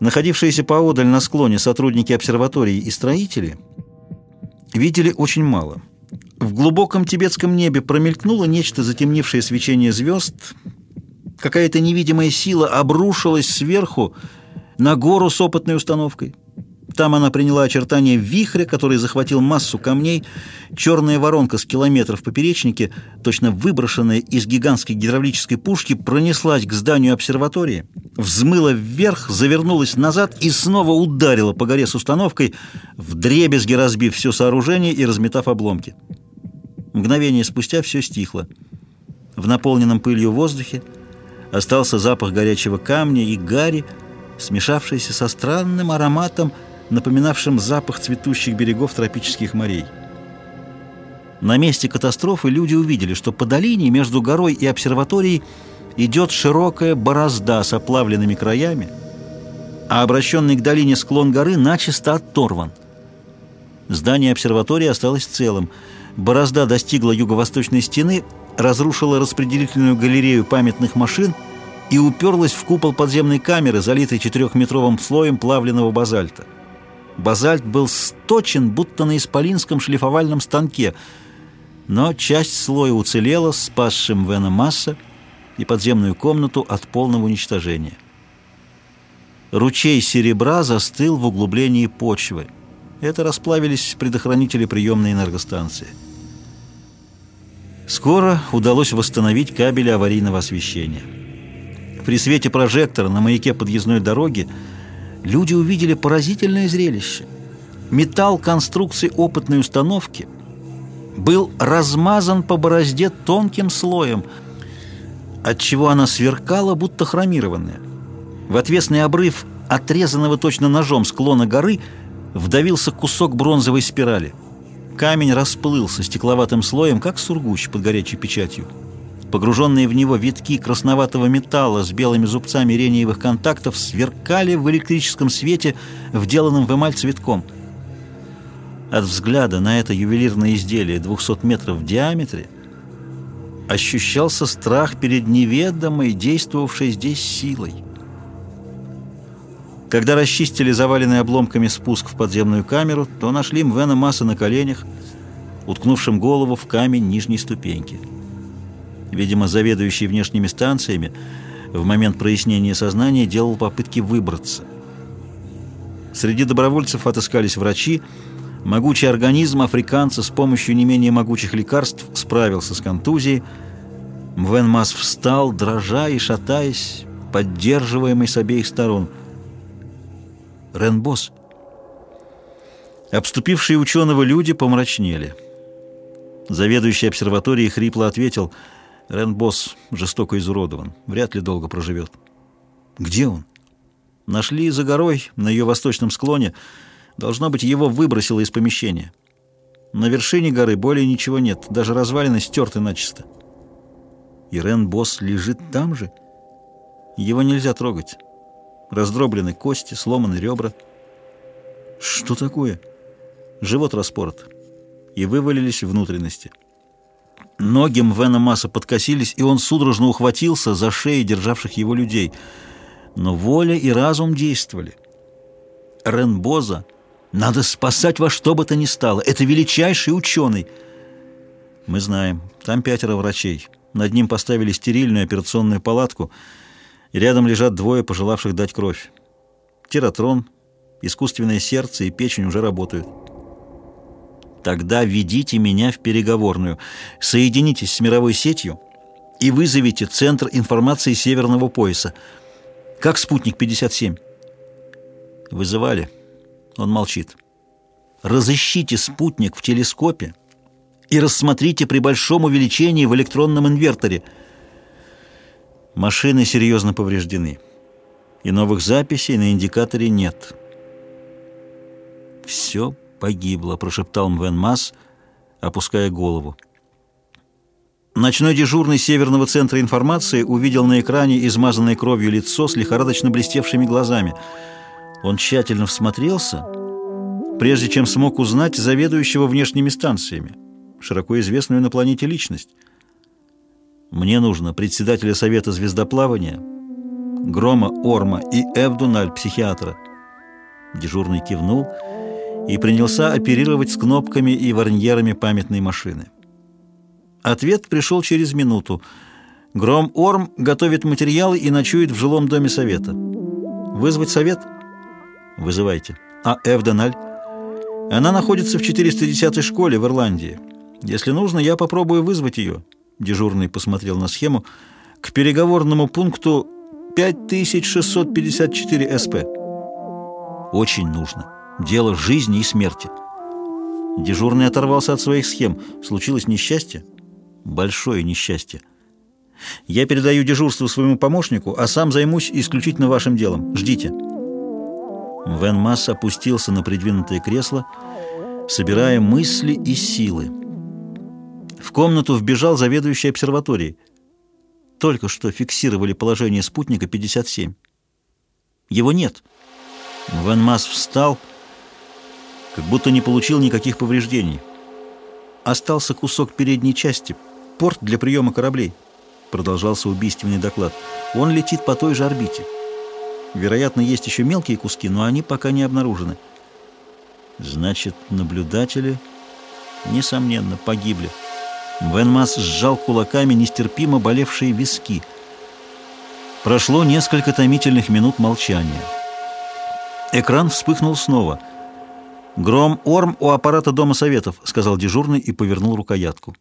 Находившиеся поодаль на склоне сотрудники обсерватории и строители видели очень мало. В глубоком тибетском небе промелькнуло нечто затемнившее свечение звезд. Какая-то невидимая сила обрушилась сверху на гору с опытной установкой. Там она приняла очертания вихря, который захватил массу камней. Черная воронка с километров поперечнике, точно выброшенная из гигантской гидравлической пушки, пронеслась к зданию обсерватории, взмыла вверх, завернулась назад и снова ударила по горе с установкой, вдребезги разбив все сооружение и разметав обломки. Мгновение спустя все стихло. В наполненном пылью воздухе остался запах горячего камня и гари, смешавшийся со странным ароматом, напоминавшим запах цветущих берегов тропических морей. На месте катастрофы люди увидели, что по долине между горой и обсерваторией идет широкая борозда с оплавленными краями, а обращенный к долине склон горы начисто оторван. Здание обсерватории осталось целым. Борозда достигла юго-восточной стены, разрушила распределительную галерею памятных машин и уперлась в купол подземной камеры, залитой четырехметровым слоем плавленного базальта. Базальт был сточен, будто на исполинском шлифовальном станке, но часть слоя уцелела, спасшим Вена Масса и подземную комнату от полного уничтожения. Ручей серебра застыл в углублении почвы. Это расплавились предохранители приемной энергостанции. Скоро удалось восстановить кабели аварийного освещения. При свете прожектора на маяке подъездной дороги люди увидели поразительное зрелище. Металл конструкции опытной установки был размазан по борозде тонким слоем, отчего она сверкала, будто хромированная. В отвесный обрыв отрезанного точно ножом склона горы вдавился кусок бронзовой спирали. Камень расплылся стекловатым слоем, как сургуч под горячей печатью. Погруженные в него витки красноватого металла с белыми зубцами рениевых контактов сверкали в электрическом свете, вделанном в эмаль цветком. От взгляда на это ювелирное изделие 200 метров в диаметре ощущался страх перед неведомой, действовавшей здесь силой. Когда расчистили заваленный обломками спуск в подземную камеру, то нашли Мвена Масса на коленях, уткнувшим голову в камень нижней ступеньки. Видимо, заведующий внешними станциями в момент прояснения сознания делал попытки выбраться. Среди добровольцев отыскались врачи. Могучий организм африканца с помощью не менее могучих лекарств справился с контузией. Мвен Мас встал, дрожа и шатаясь, поддерживаемый с обеих сторон. Ренбос. Обступившие ученого люди помрачнели. Заведующий обсерваторией хрипло ответил — Рен-босс жестоко изуродован. Вряд ли долго проживет. Где он? Нашли за горой, на ее восточном склоне. Должно быть, его выбросило из помещения. На вершине горы более ничего нет. Даже развалины стерты начисто. И Рен-босс лежит там же? Его нельзя трогать. Раздроблены кости, сломаны ребра. Что такое? Живот распорот. И вывалились внутренности. Ноги Мвена Масса подкосились, и он судорожно ухватился за шеи державших его людей. Но воля и разум действовали. Ренбоза надо спасать во что бы то ни стало. Это величайший ученый. Мы знаем, там пятеро врачей. Над ним поставили стерильную операционную палатку, и рядом лежат двое, пожелавших дать кровь. Тератрон, искусственное сердце и печень уже работают. Тогда ведите меня в переговорную. Соединитесь с мировой сетью и вызовите Центр информации Северного пояса. Как спутник 57? Вызывали. Он молчит. Разыщите спутник в телескопе и рассмотрите при большом увеличении в электронном инверторе. Машины серьезно повреждены. И новых записей на индикаторе нет. Все погибла», — прошептал Мвен Масс, опуская голову. Ночной дежурный Северного центра информации увидел на экране измазанное кровью лицо с лихорадочно блестевшими глазами. Он тщательно всмотрелся, прежде чем смог узнать заведующего внешними станциями, широко известную на планете личность. «Мне нужно председателя Совета звездоплавания, Грома Орма и Эвдуналь, психиатра. Дежурный кивнул и принялся оперировать с кнопками и варньерами памятной машины. Ответ пришел через минуту. Гром Орм готовит материалы и ночует в жилом доме совета. Вызвать совет? Вызывайте. А Эвдональ? Она находится в 410-й школе в Ирландии. Если нужно, я попробую вызвать ее. Дежурный посмотрел на схему. К переговорному пункту 5654 СП. Очень нужно. Дело жизни и смерти. Дежурный оторвался от своих схем. Случилось несчастье? Большое несчастье. Я передаю дежурство своему помощнику, а сам займусь исключительно вашим делом. Ждите. Вен Масс опустился на придвинутое кресло, собирая мысли и силы. В комнату вбежал заведующий обсерваторией. Только что фиксировали положение спутника 57. Его нет. Вен Масс встал, как будто не получил никаких повреждений. Остался кусок передней части, порт для приема кораблей. Продолжался убийственный доклад. Он летит по той же орбите. Вероятно, есть еще мелкие куски, но они пока не обнаружены. Значит, наблюдатели, несомненно, погибли. Венмас сжал кулаками нестерпимо болевшие виски. Прошло несколько томительных минут молчания. Экран вспыхнул снова. «Гром Орм у аппарата Дома Советов», — сказал дежурный и повернул рукоятку.